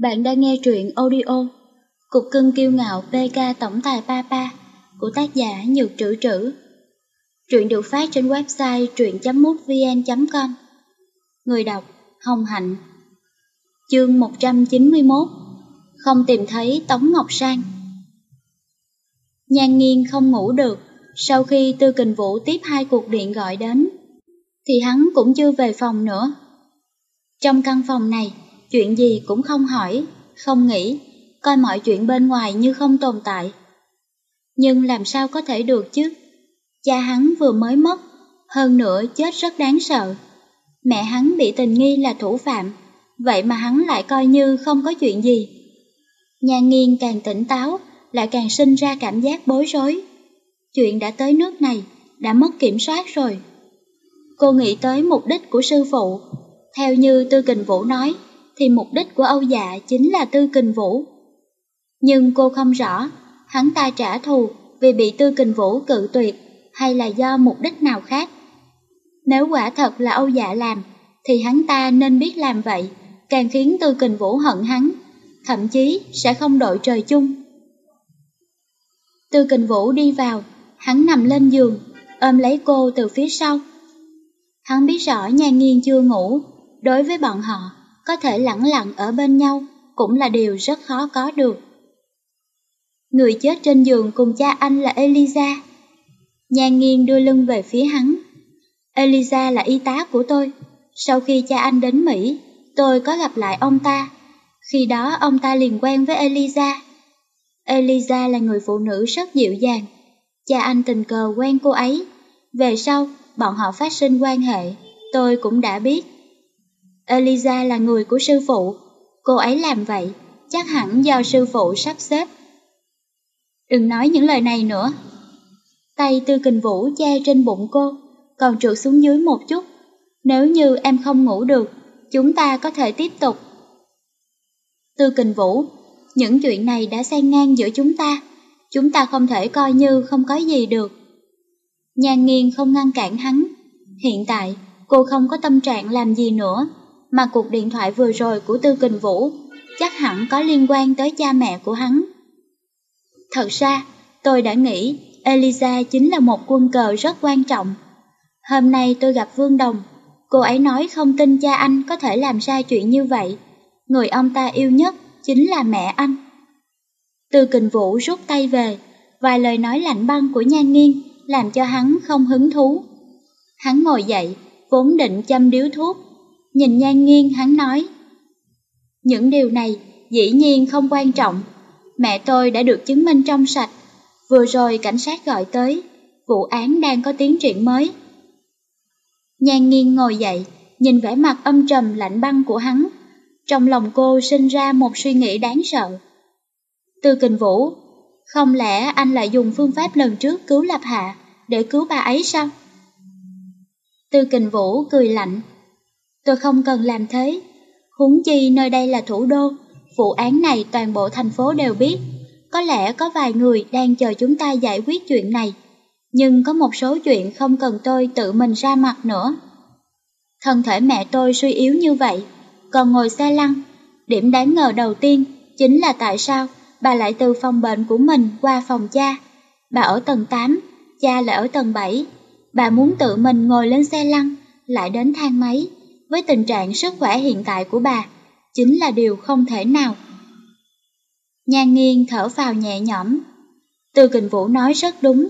Bạn đang nghe truyện audio Cục cưng kiêu ngạo PK Tổng tài Papa của tác giả Nhược Trữ Trữ. Truyện được phát trên website truyện.mútvn.com Người đọc Hồng Hạnh. Chương 191 Không tìm thấy Tống Ngọc Sang. Nhan nghiên không ngủ được. Sau khi Tư Kình Vũ tiếp hai cuộc điện gọi đến, thì hắn cũng chưa về phòng nữa. Trong căn phòng này chuyện gì cũng không hỏi, không nghĩ, coi mọi chuyện bên ngoài như không tồn tại. Nhưng làm sao có thể được chứ? Cha hắn vừa mới mất, hơn nữa chết rất đáng sợ. Mẹ hắn bị tình nghi là thủ phạm, vậy mà hắn lại coi như không có chuyện gì. Nhà nghiên càng tỉnh táo, lại càng sinh ra cảm giác bối rối. Chuyện đã tới nước này, đã mất kiểm soát rồi. Cô nghĩ tới mục đích của sư phụ. Theo như Tư Kình Vũ nói, thì mục đích của Âu Dạ chính là Tư Kình Vũ. Nhưng cô không rõ, hắn ta trả thù vì bị Tư Kình Vũ cự tuyệt hay là do mục đích nào khác. Nếu quả thật là Âu Dạ làm, thì hắn ta nên biết làm vậy, càng khiến Tư Kình Vũ hận hắn, thậm chí sẽ không đội trời chung. Tư Kình Vũ đi vào, hắn nằm lên giường, ôm lấy cô từ phía sau. Hắn biết rõ nhà Nghiên chưa ngủ, đối với bọn họ, có thể lặng lặng ở bên nhau cũng là điều rất khó có được. Người chết trên giường cùng cha anh là Eliza. Nhan nghiêng đưa lưng về phía hắn. Eliza là y tá của tôi. Sau khi cha anh đến Mỹ, tôi có gặp lại ông ta. Khi đó ông ta liền quen với Eliza. Eliza là người phụ nữ rất dịu dàng. Cha anh tình cờ quen cô ấy. Về sau, bọn họ phát sinh quan hệ. Tôi cũng đã biết. Eliza là người của sư phụ, cô ấy làm vậy, chắc hẳn do sư phụ sắp xếp. Đừng nói những lời này nữa. Tay tư kình vũ che trên bụng cô, còn trượt xuống dưới một chút. Nếu như em không ngủ được, chúng ta có thể tiếp tục. Tư kình vũ, những chuyện này đã xen ngang giữa chúng ta, chúng ta không thể coi như không có gì được. Nhan nghiên không ngăn cản hắn. Hiện tại, cô không có tâm trạng làm gì nữa mà cuộc điện thoại vừa rồi của Tư Kình Vũ chắc hẳn có liên quan tới cha mẹ của hắn. Thật ra, tôi đã nghĩ Eliza chính là một quân cờ rất quan trọng. Hôm nay tôi gặp Vương Đồng, cô ấy nói không tin cha anh có thể làm ra chuyện như vậy. Người ông ta yêu nhất chính là mẹ anh. Tư Kình Vũ rút tay về, vài lời nói lạnh băng của Nhan Nghiên làm cho hắn không hứng thú. Hắn ngồi dậy, vốn định châm điếu thuốc Nhìn nhan nghiêng, hắn nói, Những điều này dĩ nhiên không quan trọng. Mẹ tôi đã được chứng minh trong sạch. Vừa rồi cảnh sát gọi tới, Vụ án đang có tiến triển mới. Nhan nghiêng ngồi dậy, Nhìn vẻ mặt âm trầm lạnh băng của hắn. Trong lòng cô sinh ra một suy nghĩ đáng sợ. Tư kình vũ, Không lẽ anh lại dùng phương pháp lần trước cứu Lạp Hạ Để cứu bà ấy sao? Tư kình vũ cười lạnh Tôi không cần làm thế. Huống chi nơi đây là thủ đô, vụ án này toàn bộ thành phố đều biết. Có lẽ có vài người đang chờ chúng ta giải quyết chuyện này, nhưng có một số chuyện không cần tôi tự mình ra mặt nữa. Thân thể mẹ tôi suy yếu như vậy, còn ngồi xe lăn. Điểm đáng ngờ đầu tiên chính là tại sao bà lại từ phòng bệnh của mình qua phòng cha. Bà ở tầng 8, cha lại ở tầng 7. Bà muốn tự mình ngồi lên xe lăn, lại đến thang máy với tình trạng sức khỏe hiện tại của bà, chính là điều không thể nào. Nhan nghiêng thở vào nhẹ nhõm. Từ kình vũ nói rất đúng,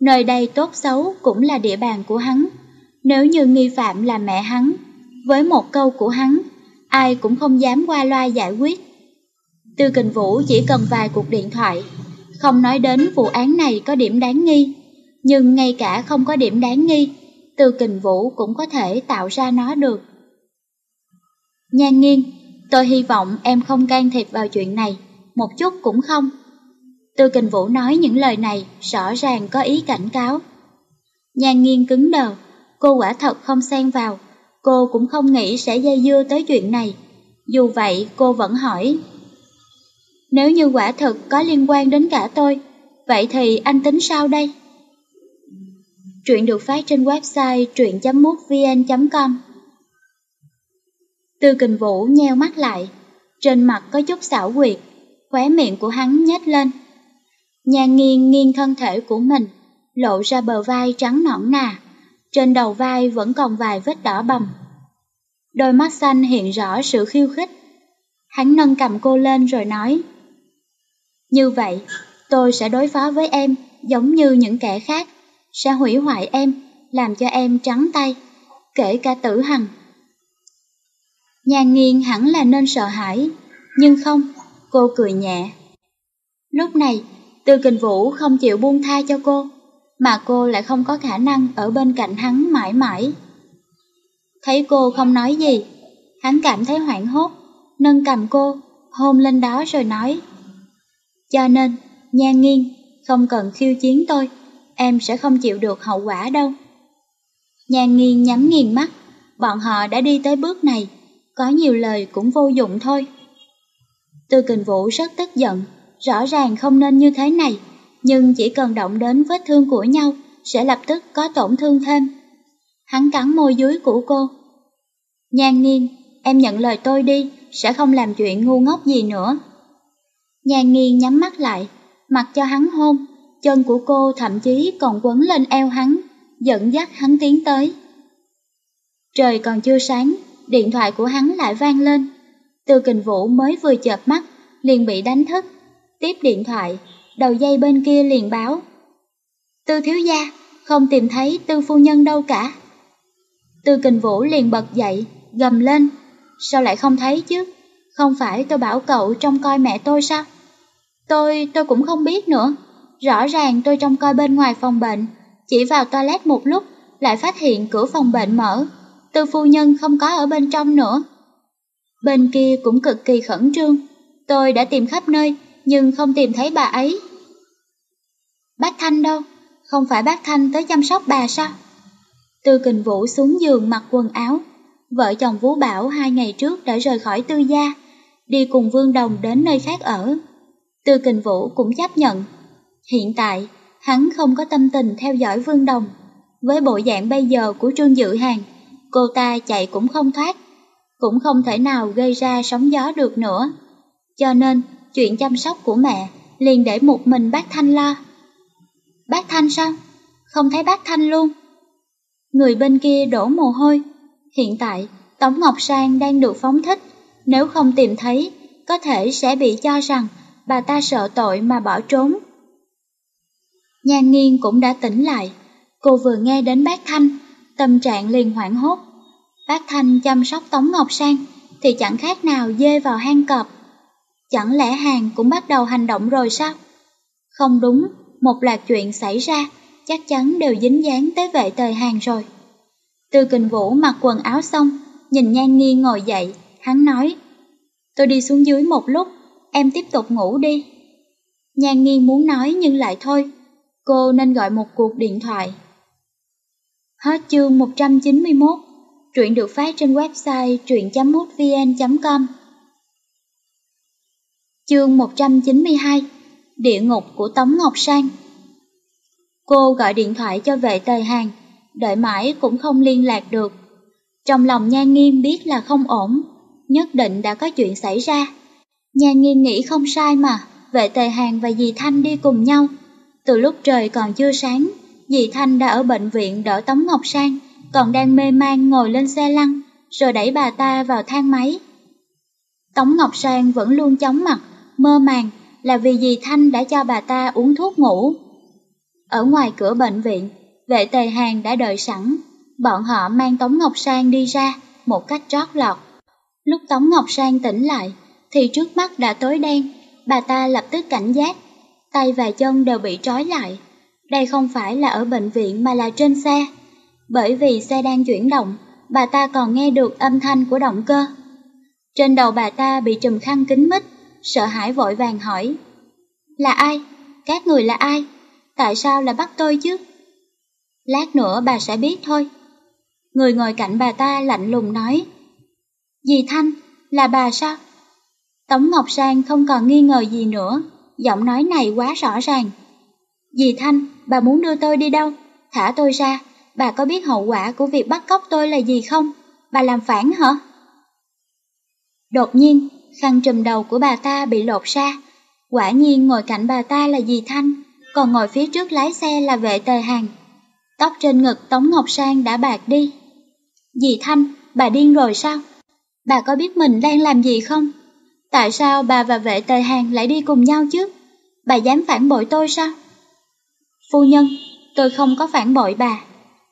nơi đây tốt xấu cũng là địa bàn của hắn. Nếu như nghi phạm là mẹ hắn, với một câu của hắn, ai cũng không dám qua loa giải quyết. từ kình vũ chỉ cần vài cuộc điện thoại, không nói đến vụ án này có điểm đáng nghi, nhưng ngay cả không có điểm đáng nghi, từ kình vũ cũng có thể tạo ra nó được. Nhan nghiêng, tôi hy vọng em không can thiệp vào chuyện này, một chút cũng không. Tư kình vũ nói những lời này rõ ràng có ý cảnh cáo. Nhan nghiêng cứng đờ, cô quả thật không xen vào, cô cũng không nghĩ sẽ dây dưa tới chuyện này. Dù vậy cô vẫn hỏi. Nếu như quả thật có liên quan đến cả tôi, vậy thì anh tính sao đây? Truyện được phát trên website truyện.mútvn.com Tư kình vũ nheo mắt lại, trên mặt có chút xảo quyệt, khóe miệng của hắn nhếch lên. Nhan nghiêng nghiêng thân thể của mình, lộ ra bờ vai trắng nõn nà, trên đầu vai vẫn còn vài vết đỏ bầm. Đôi mắt xanh hiện rõ sự khiêu khích. Hắn nâng cầm cô lên rồi nói, Như vậy, tôi sẽ đối phó với em giống như những kẻ khác, sẽ hủy hoại em, làm cho em trắng tay, kể cả tử hằng. Nhan nghiêng hẳn là nên sợ hãi, nhưng không, cô cười nhẹ. Lúc này, Tư Kình Vũ không chịu buông tha cho cô, mà cô lại không có khả năng ở bên cạnh hắn mãi mãi. Thấy cô không nói gì, hắn cảm thấy hoảng hốt, nâng cầm cô, hôn lên đó rồi nói. Cho nên, nhan nghiêng, không cần khiêu chiến tôi, em sẽ không chịu được hậu quả đâu. Nhan nghiêng nhắm nghiền mắt, bọn họ đã đi tới bước này, có nhiều lời cũng vô dụng thôi. Tư kình vũ rất tức giận, rõ ràng không nên như thế này, nhưng chỉ cần động đến vết thương của nhau sẽ lập tức có tổn thương thêm. Hắn cắn môi dưới của cô. Nhan nghiên, em nhận lời tôi đi, sẽ không làm chuyện ngu ngốc gì nữa. Nhan nghiên nhắm mắt lại, mặc cho hắn hôn, chân của cô thậm chí còn quấn lên eo hắn, dẫn dắt hắn tiến tới. Trời còn chưa sáng, điện thoại của hắn lại vang lên. Từ kình vũ mới vừa chợp mắt, liền bị đánh thức. Tiếp điện thoại, đầu dây bên kia liền báo. Tư thiếu gia, không tìm thấy tư phu nhân đâu cả. Tư kình vũ liền bật dậy, gầm lên. Sao lại không thấy chứ? Không phải tôi bảo cậu trông coi mẹ tôi sao? Tôi, tôi cũng không biết nữa. Rõ ràng tôi trông coi bên ngoài phòng bệnh, chỉ vào toilet một lúc, lại phát hiện cửa phòng bệnh mở. Tư phu nhân không có ở bên trong nữa. Bên kia cũng cực kỳ khẩn trương. Tôi đã tìm khắp nơi, nhưng không tìm thấy bà ấy. Bác Thanh đâu? Không phải bác Thanh tới chăm sóc bà sao? Tư kình vũ xuống giường mặc quần áo. Vợ chồng Vũ Bảo hai ngày trước đã rời khỏi tư gia, đi cùng Vương Đồng đến nơi khác ở. Tư kình vũ cũng chấp nhận. Hiện tại, hắn không có tâm tình theo dõi Vương Đồng. Với bộ dạng bây giờ của Trương Dự Hàng, cô ta chạy cũng không thoát, cũng không thể nào gây ra sóng gió được nữa. Cho nên, chuyện chăm sóc của mẹ liền để một mình bác Thanh lo. Bác Thanh sao? Không thấy bác Thanh luôn. Người bên kia đổ mồ hôi. Hiện tại, Tống Ngọc Sang đang được phóng thích. Nếu không tìm thấy, có thể sẽ bị cho rằng bà ta sợ tội mà bỏ trốn. Nhan nghiên cũng đã tỉnh lại. Cô vừa nghe đến bác Thanh, tâm trạng liền hoảng hốt. Bác Thanh chăm sóc Tống Ngọc Sang thì chẳng khác nào dê vào hang cọp. Chẳng lẽ hàng cũng bắt đầu hành động rồi sao? Không đúng, một loạt chuyện xảy ra, chắc chắn đều dính dáng tới vệ thời hàng rồi. Từ kình vũ mặc quần áo xong, nhìn nhan nghi ngồi dậy, hắn nói, tôi đi xuống dưới một lúc, em tiếp tục ngủ đi. Nhan nghi muốn nói nhưng lại thôi, cô nên gọi một cuộc điện thoại. Hết chương 191, truyện được phát trên website truyện.mútvn.com Chương 192 Địa ngục của Tống Ngọc Sang Cô gọi điện thoại cho vệ tời hàng, đợi mãi cũng không liên lạc được. Trong lòng Nha Nghiên biết là không ổn, nhất định đã có chuyện xảy ra. Nha Nghiên nghĩ không sai mà, vệ tời hàng và dì Thanh đi cùng nhau. Từ lúc trời còn chưa sáng, dì Thanh đã ở bệnh viện đỡ Tống Ngọc Sang, còn đang mê man ngồi lên xe lăn, rồi đẩy bà ta vào thang máy. Tống Ngọc Sang vẫn luôn chóng mặt, mơ màng là vì dì Thanh đã cho bà ta uống thuốc ngủ. Ở ngoài cửa bệnh viện, vệ tề hàng đã đợi sẵn, bọn họ mang Tống Ngọc Sang đi ra một cách trót lọt. Lúc Tống Ngọc Sang tỉnh lại, thì trước mắt đã tối đen, bà ta lập tức cảnh giác, tay và chân đều bị trói lại. Đây không phải là ở bệnh viện mà là trên xe. Bởi vì xe đang chuyển động, bà ta còn nghe được âm thanh của động cơ. Trên đầu bà ta bị trùm khăn kính mít, sợ hãi vội vàng hỏi. Là ai? Các người là ai? Tại sao là bắt tôi chứ? Lát nữa bà sẽ biết thôi. Người ngồi cạnh bà ta lạnh lùng nói. Dì Thanh, là bà sao? Tống Ngọc Sang không còn nghi ngờ gì nữa, giọng nói này quá rõ ràng. Dì Thanh, bà muốn đưa tôi đi đâu? Thả tôi ra, bà có biết hậu quả của việc bắt cóc tôi là gì không? Bà làm phản hả? Đột nhiên, khăn trùm đầu của bà ta bị lột ra. Quả nhiên ngồi cạnh bà ta là dì Thanh, còn ngồi phía trước lái xe là vệ tề hàng. Tóc trên ngực Tống Ngọc Sang đã bạc đi. Dì Thanh, bà điên rồi sao? Bà có biết mình đang làm gì không? Tại sao bà và vệ tề hàng lại đi cùng nhau chứ? Bà dám phản bội tôi sao? Phu nhân, tôi không có phản bội bà.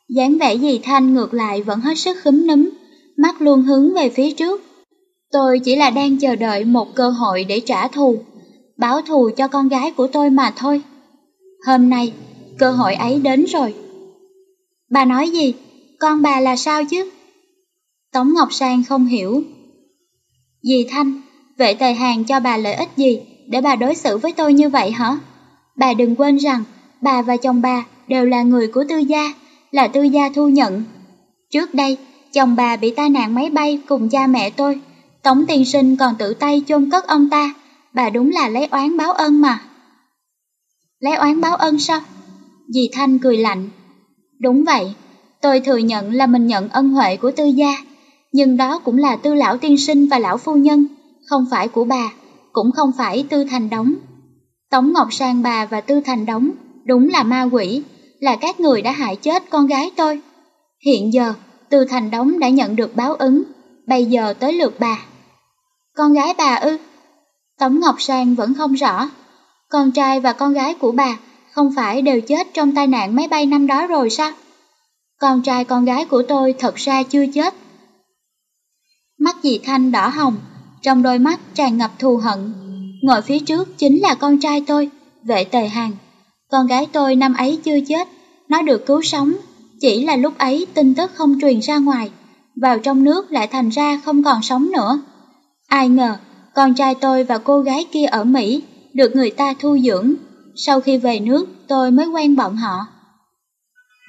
dáng vẻ dì Thanh ngược lại vẫn hết sức khúm núm, mắt luôn hướng về phía trước. Tôi chỉ là đang chờ đợi một cơ hội để trả thù, báo thù cho con gái của tôi mà thôi. Hôm nay, cơ hội ấy đến rồi. Bà nói gì? Con bà là sao chứ? Tống Ngọc Sang không hiểu. Dì Thanh, vệ tài hàng cho bà lợi ích gì để bà đối xử với tôi như vậy hả? Bà đừng quên rằng, bà và chồng bà đều là người của tư gia, là tư gia thu nhận. Trước đây, chồng bà bị tai nạn máy bay cùng cha mẹ tôi, tổng tiền sinh còn tự tay chôn cất ông ta, bà đúng là lấy oán báo ân mà. Lấy oán báo ân sao? Dì Thanh cười lạnh. Đúng vậy, tôi thừa nhận là mình nhận ân huệ của tư gia, nhưng đó cũng là tư lão tiên sinh và lão phu nhân, không phải của bà, cũng không phải tư thành đóng Tống Ngọc Sang bà và tư thành đống đúng là ma quỷ, là các người đã hại chết con gái tôi. Hiện giờ, từ thành đống đã nhận được báo ứng, bây giờ tới lượt bà. Con gái bà ư? Tống Ngọc Sang vẫn không rõ. Con trai và con gái của bà không phải đều chết trong tai nạn máy bay năm đó rồi sao? Con trai con gái của tôi thật ra chưa chết. Mắt dì Thanh đỏ hồng, trong đôi mắt tràn ngập thù hận. Ngồi phía trước chính là con trai tôi, vệ tề hàng. Con gái tôi năm ấy chưa chết, nó được cứu sống, chỉ là lúc ấy tin tức không truyền ra ngoài, vào trong nước lại thành ra không còn sống nữa. Ai ngờ, con trai tôi và cô gái kia ở Mỹ được người ta thu dưỡng. Sau khi về nước, tôi mới quen bọn họ.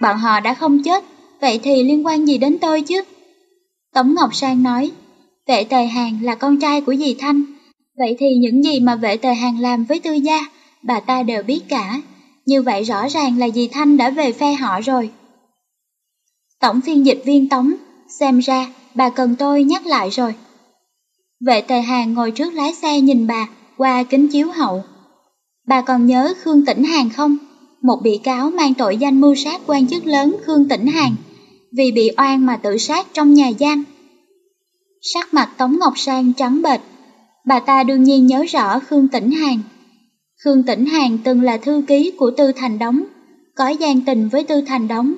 Bọn họ đã không chết, vậy thì liên quan gì đến tôi chứ? Tống Ngọc Sang nói, vệ tề hàng là con trai của dì Thanh. Vậy thì những gì mà vệ tề hàng làm với tư gia, bà ta đều biết cả. Như vậy rõ ràng là dì Thanh đã về phe họ rồi. Tổng phiên dịch viên Tống, xem ra bà cần tôi nhắc lại rồi. Vệ tề hàng ngồi trước lái xe nhìn bà qua kính chiếu hậu. Bà còn nhớ Khương Tĩnh Hàng không? Một bị cáo mang tội danh mưu sát quan chức lớn Khương Tĩnh Hàng vì bị oan mà tự sát trong nhà giam. Sắc mặt Tống Ngọc Sang trắng bệch, bà ta đương nhiên nhớ rõ Khương Tĩnh Hàng. Khương Tĩnh Hàng từng là thư ký của Tư Thành Đống, có gian tình với Tư Thành Đống.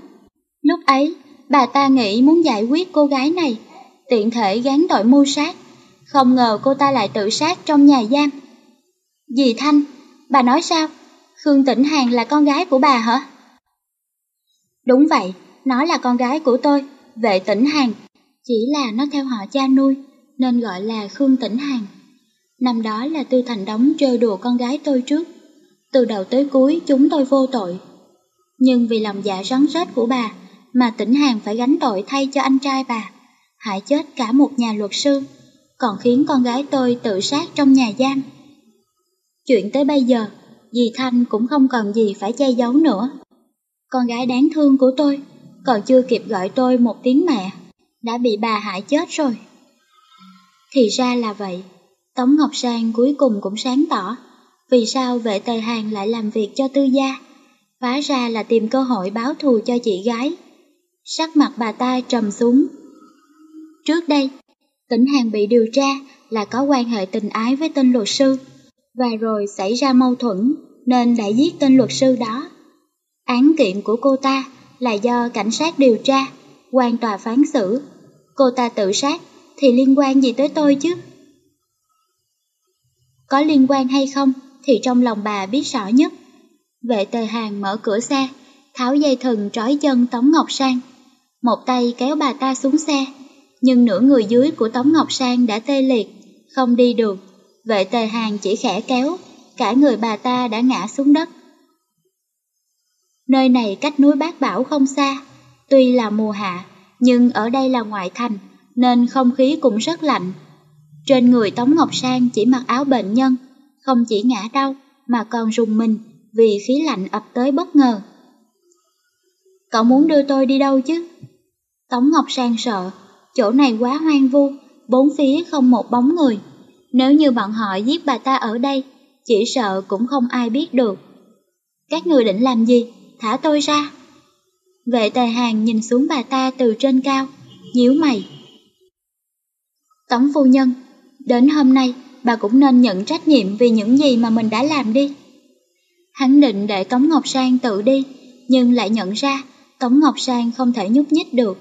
Lúc ấy, bà ta nghĩ muốn giải quyết cô gái này, tiện thể gán tội mưu sát không ngờ cô ta lại tự sát trong nhà giam. Dì Thanh, bà nói sao? Khương Tĩnh Hàng là con gái của bà hả? Đúng vậy, nó là con gái của tôi, vệ Tĩnh Hàng. Chỉ là nó theo họ cha nuôi, nên gọi là Khương Tĩnh Hàng. Năm đó là Tư Thành Đống chơi đùa con gái tôi trước. Từ đầu tới cuối chúng tôi vô tội. Nhưng vì lòng dạ rắn rết của bà, mà tỉnh Hàng phải gánh tội thay cho anh trai bà, hại chết cả một nhà luật sư còn khiến con gái tôi tự sát trong nhà giam. Chuyện tới bây giờ, dì Thanh cũng không còn gì phải che giấu nữa. Con gái đáng thương của tôi, còn chưa kịp gọi tôi một tiếng mẹ, đã bị bà hại chết rồi. Thì ra là vậy, Tống Ngọc Sang cuối cùng cũng sáng tỏ vì sao vệ tề hàng lại làm việc cho tư gia, hóa ra là tìm cơ hội báo thù cho chị gái. Sắc mặt bà ta trầm xuống. Trước đây, Tỉnh Hàng bị điều tra là có quan hệ tình ái với tên luật sư, và rồi xảy ra mâu thuẫn nên đã giết tên luật sư đó. Án kiện của cô ta là do cảnh sát điều tra, quan tòa phán xử. Cô ta tự sát thì liên quan gì tới tôi chứ? Có liên quan hay không thì trong lòng bà biết rõ nhất. Vệ tề hàng mở cửa xe, tháo dây thừng trói chân Tống Ngọc Sang. Một tay kéo bà ta xuống xe, nhưng nửa người dưới của Tống Ngọc Sang đã tê liệt, không đi được. Vệ tề hàng chỉ khẽ kéo, cả người bà ta đã ngã xuống đất. Nơi này cách núi Bát Bảo không xa, tuy là mùa hạ, nhưng ở đây là ngoại thành, nên không khí cũng rất lạnh. Trên người Tống Ngọc Sang chỉ mặc áo bệnh nhân, không chỉ ngã đau mà còn rùng mình vì khí lạnh ập tới bất ngờ. Cậu muốn đưa tôi đi đâu chứ? Tống Ngọc Sang sợ, chỗ này quá hoang vu, bốn phía không một bóng người. Nếu như bọn họ giết bà ta ở đây, chỉ sợ cũng không ai biết được. Các người định làm gì? Thả tôi ra. Vệ tề hàng nhìn xuống bà ta từ trên cao, nhíu mày. Tống phu nhân, đến hôm nay bà cũng nên nhận trách nhiệm vì những gì mà mình đã làm đi. Hắn định để Tống Ngọc Sang tự đi, nhưng lại nhận ra Tống Ngọc Sang không thể nhúc nhích được.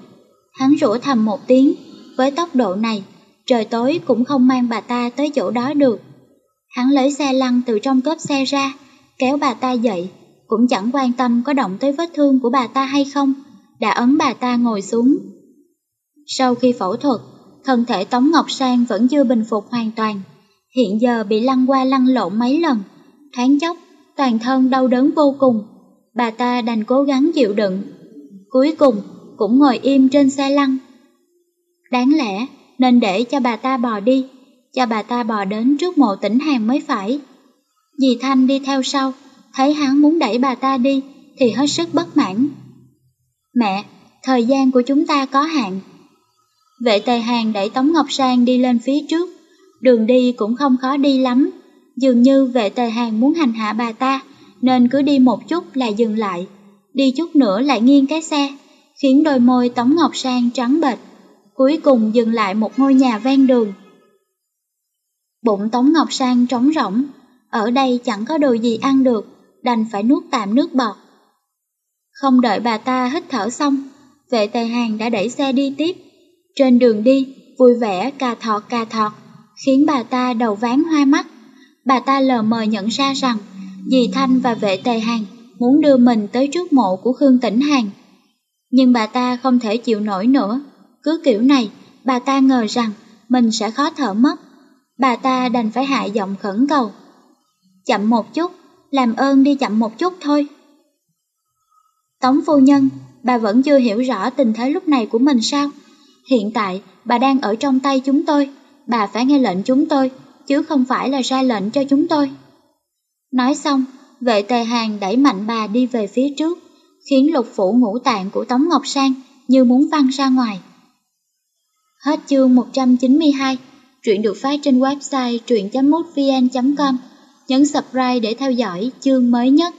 Hắn rủa thầm một tiếng, với tốc độ này, trời tối cũng không mang bà ta tới chỗ đó được. Hắn lấy xe lăn từ trong cốp xe ra, kéo bà ta dậy, cũng chẳng quan tâm có động tới vết thương của bà ta hay không, đã ấn bà ta ngồi xuống. Sau khi phẫu thuật, thân thể Tống Ngọc Sang vẫn chưa bình phục hoàn toàn, hiện giờ bị lăn qua lăn lộn mấy lần, thoáng chốc, toàn thân đau đớn vô cùng, bà ta đành cố gắng chịu đựng. Cuối cùng, cũng ngồi im trên xe lăn. Đáng lẽ, nên để cho bà ta bò đi, cho bà ta bò đến trước mộ tỉnh hàng mới phải. Dì Thanh đi theo sau, thấy hắn muốn đẩy bà ta đi thì hết sức bất mãn. Mẹ, thời gian của chúng ta có hạn. Vệ tề hàng đẩy Tống Ngọc Sang đi lên phía trước, đường đi cũng không khó đi lắm. Dường như vệ tề hàng muốn hành hạ bà ta, nên cứ đi một chút là dừng lại, đi chút nữa lại nghiêng cái xe, khiến đôi môi Tống Ngọc Sang trắng bệch, cuối cùng dừng lại một ngôi nhà ven đường. Bụng Tống Ngọc Sang trống rỗng, ở đây chẳng có đồ gì ăn được, đành phải nuốt tạm nước bọt. Không đợi bà ta hít thở xong, vệ tề hàng đã đẩy xe đi tiếp. Trên đường đi, vui vẻ cà thọt cà thọt, khiến bà ta đầu ván hoa mắt. Bà ta lờ mờ nhận ra rằng dì Thanh và vệ tề hàng muốn đưa mình tới trước mộ của Khương Tĩnh Hàng. Nhưng bà ta không thể chịu nổi nữa, cứ kiểu này bà ta ngờ rằng mình sẽ khó thở mất. Bà ta đành phải hạ giọng khẩn cầu. Chậm một chút, làm ơn đi chậm một chút thôi. Tống phu nhân, bà vẫn chưa hiểu rõ tình thế lúc này của mình sao? Hiện tại, bà đang ở trong tay chúng tôi, bà phải nghe lệnh chúng tôi, chứ không phải là ra lệnh cho chúng tôi. Nói xong, vệ tề hàng đẩy mạnh bà đi về phía trước, khiến lục phủ ngũ tạng của Tống Ngọc Sang như muốn văng ra ngoài. Hết chương 192, truyện được phát trên website truyện.mútvn.com. Nhấn subscribe để theo dõi chương mới nhất.